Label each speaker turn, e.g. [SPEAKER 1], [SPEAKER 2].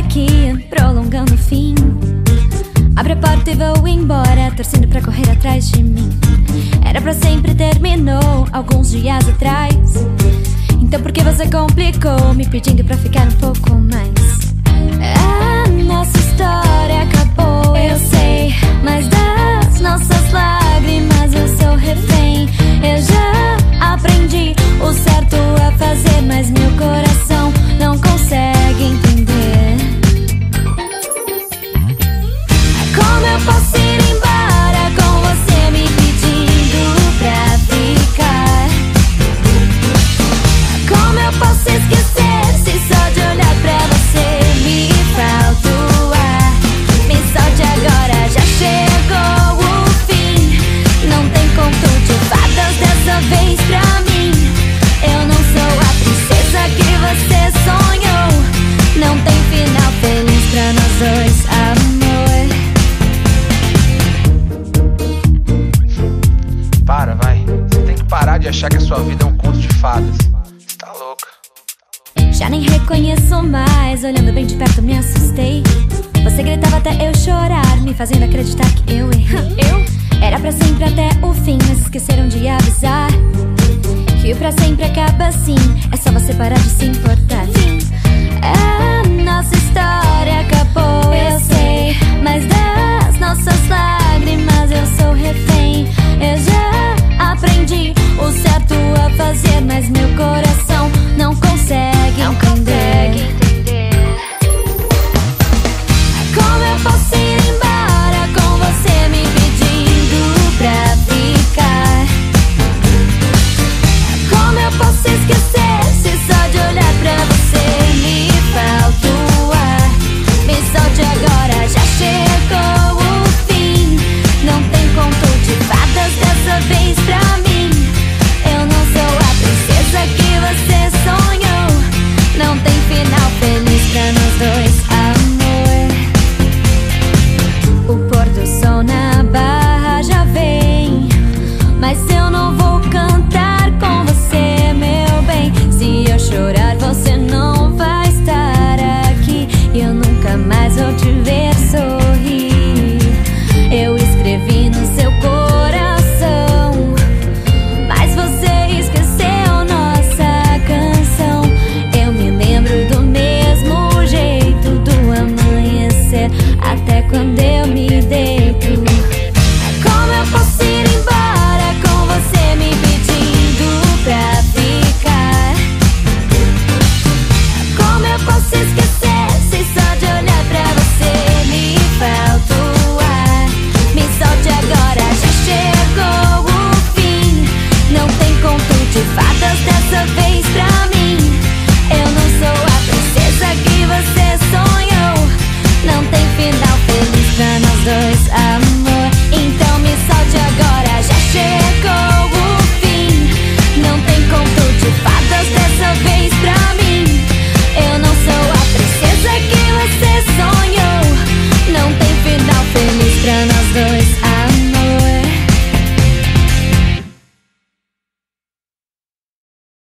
[SPEAKER 1] aqui, prolongando o fim. Abre a porta e vou embora, torcendo pra correr atrás de mim. Era pra sempre, terminou alguns dias atrás. Então por que você complicou, me pedindo pra ficar um pouco mais? A nossa história acabou,
[SPEAKER 2] sua vida é um conto de fadas. Você tá louca.
[SPEAKER 1] Já nem reconheço mais, olhando bem de perto me assustei. Você gritava até eu chorar, me fazendo acreditar que eu errei. Eu? Era pra sempre até o fim, mas esqueceram de avisar. Que o pra sempre acaba assim, é só você parar de se